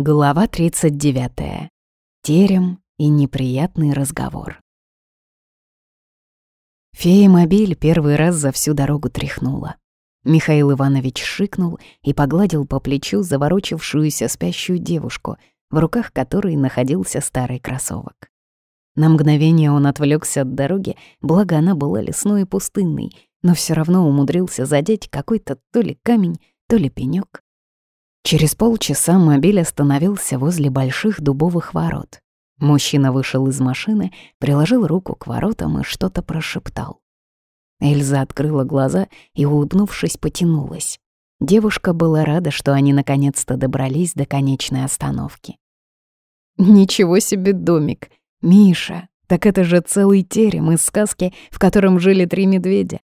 Глава 39. Терем и неприятный разговор. Фея-мобиль первый раз за всю дорогу тряхнула. Михаил Иванович шикнул и погладил по плечу заворочившуюся спящую девушку, в руках которой находился старый кроссовок. На мгновение он отвлекся от дороги, благо она была лесной и пустынной, но все равно умудрился задеть какой-то то ли камень, то ли пенёк. Через полчаса мобиль остановился возле больших дубовых ворот. Мужчина вышел из машины, приложил руку к воротам и что-то прошептал. Эльза открыла глаза и, улыбнувшись, потянулась. Девушка была рада, что они наконец-то добрались до конечной остановки. «Ничего себе домик! Миша, так это же целый терем из сказки, в котором жили три медведя!»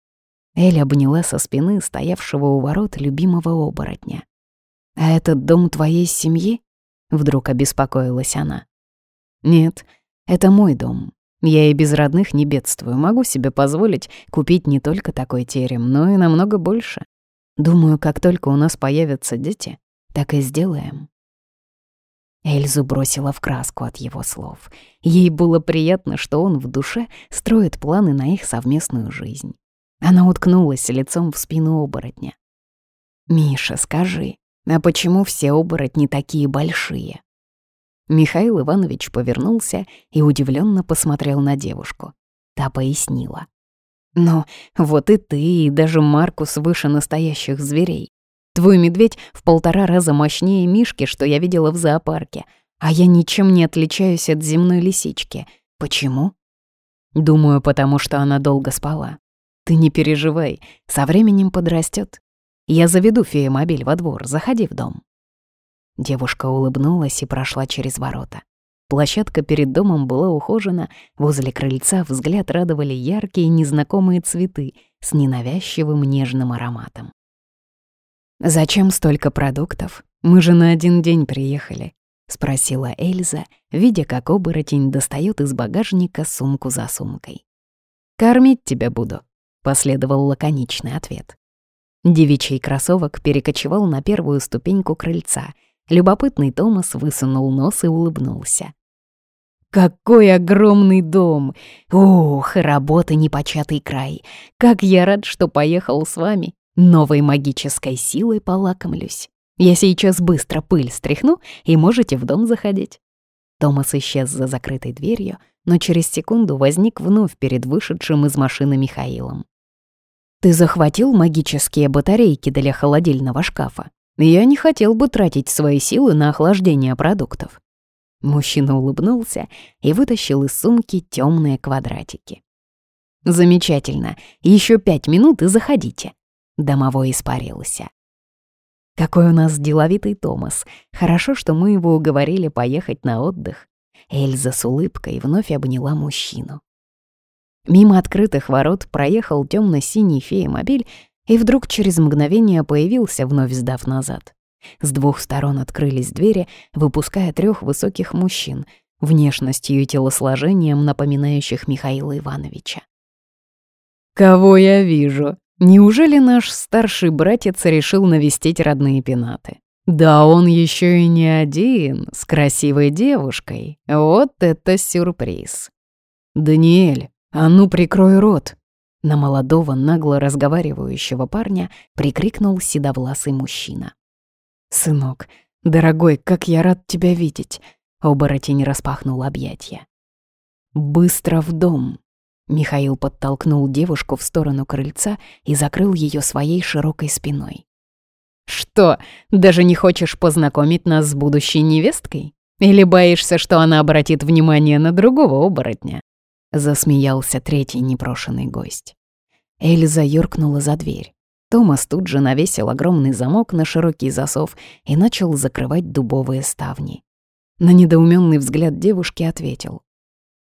Эль обняла со спины стоявшего у ворот любимого оборотня. «А этот дом твоей семьи?» — вдруг обеспокоилась она. «Нет, это мой дом. Я и без родных не бедствую, могу себе позволить купить не только такой терем, но и намного больше. Думаю, как только у нас появятся дети, так и сделаем». Эльзу бросила в краску от его слов. Ей было приятно, что он в душе строит планы на их совместную жизнь. Она уткнулась лицом в спину оборотня. «Миша, скажи, а почему все оборотни такие большие? Михаил Иванович повернулся и удивленно посмотрел на девушку. Та пояснила. «Ну, вот и ты, и даже Маркус выше настоящих зверей. Твой медведь в полтора раза мощнее Мишки, что я видела в зоопарке, а я ничем не отличаюсь от земной лисички. Почему?» «Думаю, потому что она долго спала. Ты не переживай, со временем подрастет, я заведу фея-мобиль во двор, заходи в дом». Девушка улыбнулась и прошла через ворота. Площадка перед домом была ухожена, возле крыльца взгляд радовали яркие незнакомые цветы с ненавязчивым нежным ароматом. «Зачем столько продуктов? Мы же на один день приехали», — спросила Эльза, видя, как оборотень достает из багажника сумку за сумкой. «Кормить тебя буду», — последовал лаконичный ответ. Девичий кроссовок перекочевал на первую ступеньку крыльца. Любопытный Томас высунул нос и улыбнулся. «Какой огромный дом! Ух, работа непочатый край! Как я рад, что поехал с вами! Новой магической силой полакомлюсь. Я сейчас быстро пыль стряхну, и можете в дом заходить». Томас исчез за закрытой дверью, но через секунду возник вновь перед вышедшим из машины Михаилом. Ты захватил магические батарейки для холодильного шкафа? Я не хотел бы тратить свои силы на охлаждение продуктов. Мужчина улыбнулся и вытащил из сумки темные квадратики. «Замечательно. Еще пять минут и заходите». Домовой испарился. «Какой у нас деловитый Томас. Хорошо, что мы его уговорили поехать на отдых». Эльза с улыбкой вновь обняла мужчину. Мимо открытых ворот проехал темно-синий фея-мобиль и вдруг через мгновение появился, вновь сдав назад. С двух сторон открылись двери, выпуская трех высоких мужчин, внешностью и телосложением напоминающих Михаила Ивановича. «Кого я вижу? Неужели наш старший братец решил навестить родные пенаты? Да он еще и не один, с красивой девушкой. Вот это сюрприз!» «Даниэль, «А ну, прикрой рот!» На молодого, нагло разговаривающего парня прикрикнул седовласый мужчина. «Сынок, дорогой, как я рад тебя видеть!» Оборотень распахнул объятия. «Быстро в дом!» Михаил подтолкнул девушку в сторону крыльца и закрыл ее своей широкой спиной. «Что, даже не хочешь познакомить нас с будущей невесткой? Или боишься, что она обратит внимание на другого оборотня?» Засмеялся третий непрошенный гость. Эльза юркнула за дверь. Томас тут же навесил огромный замок на широкий засов и начал закрывать дубовые ставни. На недоуменный взгляд девушки ответил.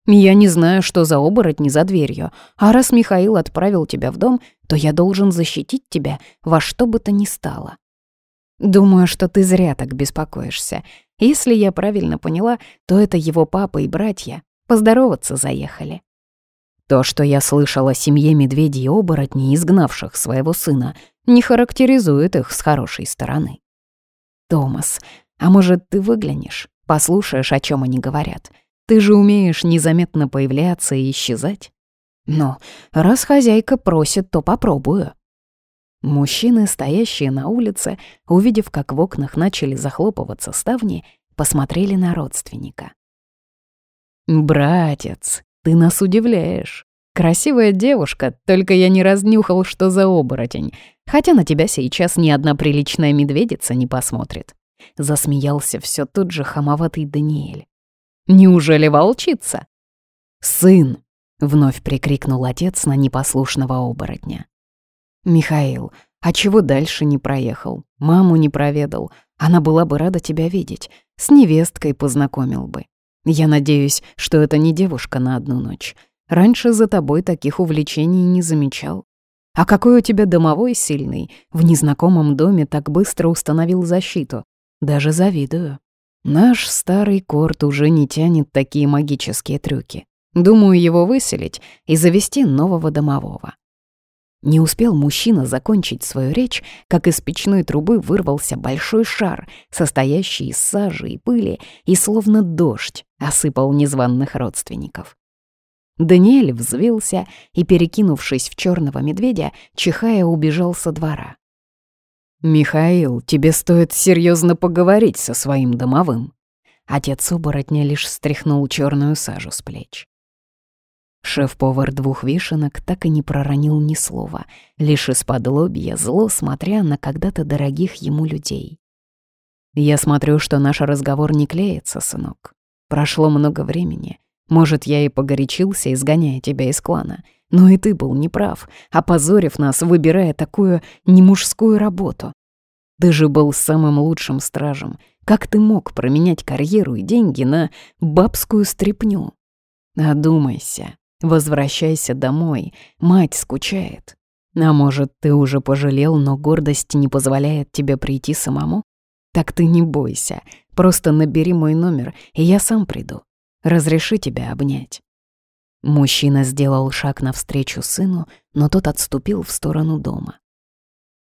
«Я не знаю, что за оборотни за дверью, а раз Михаил отправил тебя в дом, то я должен защитить тебя во что бы то ни стало». «Думаю, что ты зря так беспокоишься. Если я правильно поняла, то это его папа и братья, Поздороваться заехали. То, что я слышал о семье медведей и оборотней, изгнавших своего сына, не характеризует их с хорошей стороны. «Томас, А может, ты выглянешь, послушаешь, о чем они говорят. Ты же умеешь незаметно появляться и исчезать. Но раз хозяйка просит, то попробую. Мужчины, стоящие на улице, увидев, как в окнах начали захлопываться ставни, посмотрели на родственника. «Братец, ты нас удивляешь. Красивая девушка, только я не разнюхал, что за оборотень, хотя на тебя сейчас ни одна приличная медведица не посмотрит». Засмеялся все тот же хамоватый Даниэль. «Неужели волчица?» «Сын!» — вновь прикрикнул отец на непослушного оборотня. «Михаил, а чего дальше не проехал? Маму не проведал. Она была бы рада тебя видеть. С невесткой познакомил бы. Я надеюсь, что это не девушка на одну ночь. Раньше за тобой таких увлечений не замечал. А какой у тебя домовой сильный, в незнакомом доме так быстро установил защиту. Даже завидую. Наш старый корт уже не тянет такие магические трюки. Думаю его выселить и завести нового домового. Не успел мужчина закончить свою речь, как из печной трубы вырвался большой шар, состоящий из сажи и пыли, и словно дождь осыпал незваных родственников. Даниэль взвился и, перекинувшись в черного медведя, чихая, убежал со двора. «Михаил, тебе стоит серьезно поговорить со своим домовым». Отец оборотня лишь стряхнул черную сажу с плеч. Шеф-повар двух вишенок так и не проронил ни слова, лишь из-под лобья зло смотря на когда-то дорогих ему людей. «Я смотрю, что наш разговор не клеится, сынок. Прошло много времени. Может, я и погорячился, изгоняя тебя из клана. Но и ты был неправ, опозорив нас, выбирая такую немужскую работу. Ты же был самым лучшим стражем. Как ты мог променять карьеру и деньги на бабскую стряпню? Одумайся, Возвращайся домой, мать скучает. А может, ты уже пожалел, но гордость не позволяет тебе прийти самому? Так ты не бойся, просто набери мой номер, и я сам приду. Разреши тебя обнять». Мужчина сделал шаг навстречу сыну, но тот отступил в сторону дома.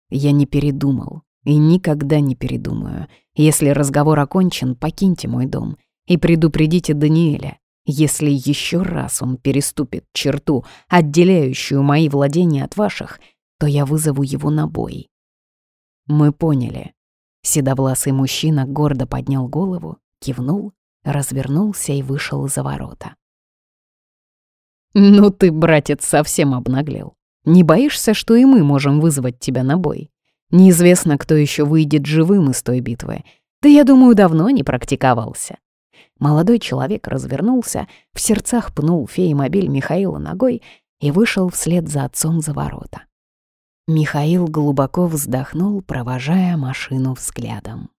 «Я не передумал и никогда не передумаю. Если разговор окончен, покиньте мой дом и предупредите Даниэля. Если еще раз он переступит черту, отделяющую мои владения от ваших, то я вызову его на бой. Мы поняли. Седовласый мужчина гордо поднял голову, кивнул, развернулся и вышел за ворота. «Ну ты, братец, совсем обнаглел. Не боишься, что и мы можем вызвать тебя на бой? Неизвестно, кто еще выйдет живым из той битвы. Да я думаю, давно не практиковался. Молодой человек развернулся, в сердцах пнул феи-мобиль Михаила ногой и вышел вслед за отцом за ворота. Михаил глубоко вздохнул, провожая машину взглядом.